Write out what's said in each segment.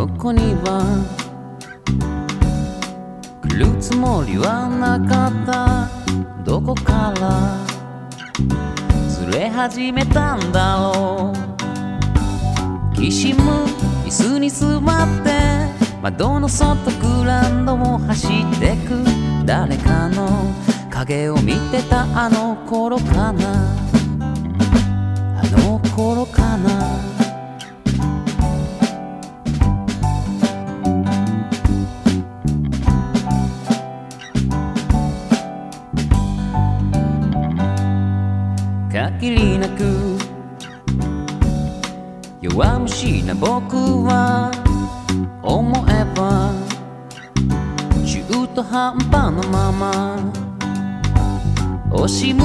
そこには来るつもりはなかったどこからずれ始めたんだろうきしむ椅子に座って窓の外グランドを走ってく誰かの影を見てたあの頃かな限りなく。弱虫な僕は思えば中途半端なまま惜しむ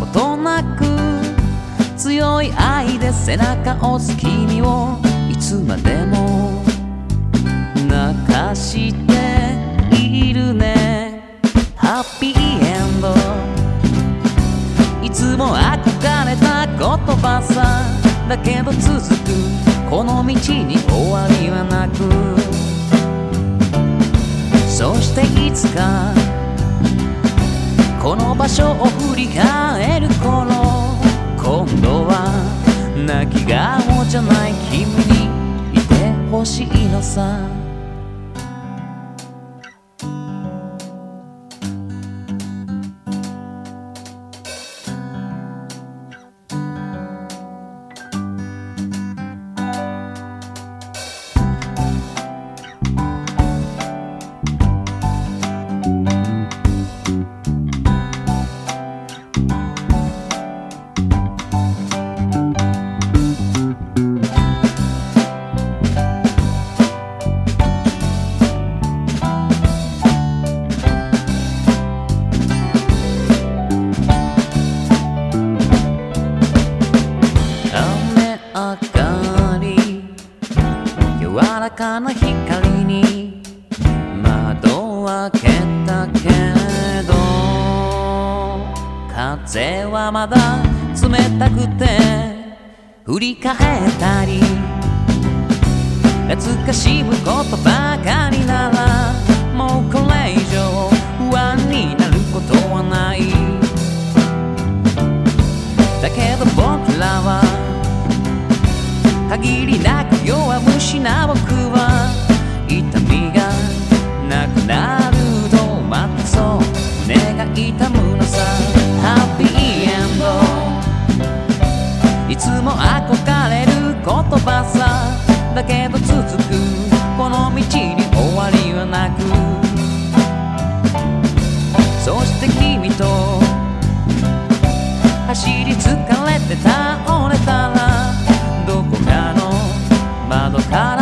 ことなく強い愛で背中を押す君をいつまでも泣かしているね。ハッピー言葉さだけど続くこの道に終わりはなく。そしていつかこの場所を振り返る頃今度は泣き顔じゃない君にいてほしいのさ。かな光に。窓を開けたけど風はまだ冷たくて振り返ったり懐かしむことばかりならもうこれ以上不安になることはない。だけど僕らは限りなく弱虫な僕は痛みがなくなるとまたそう願い痛むのさハッピーエンド。いつも憧れる言葉さだけど続くこの道に終わりはなく。そして君と走り疲れ窓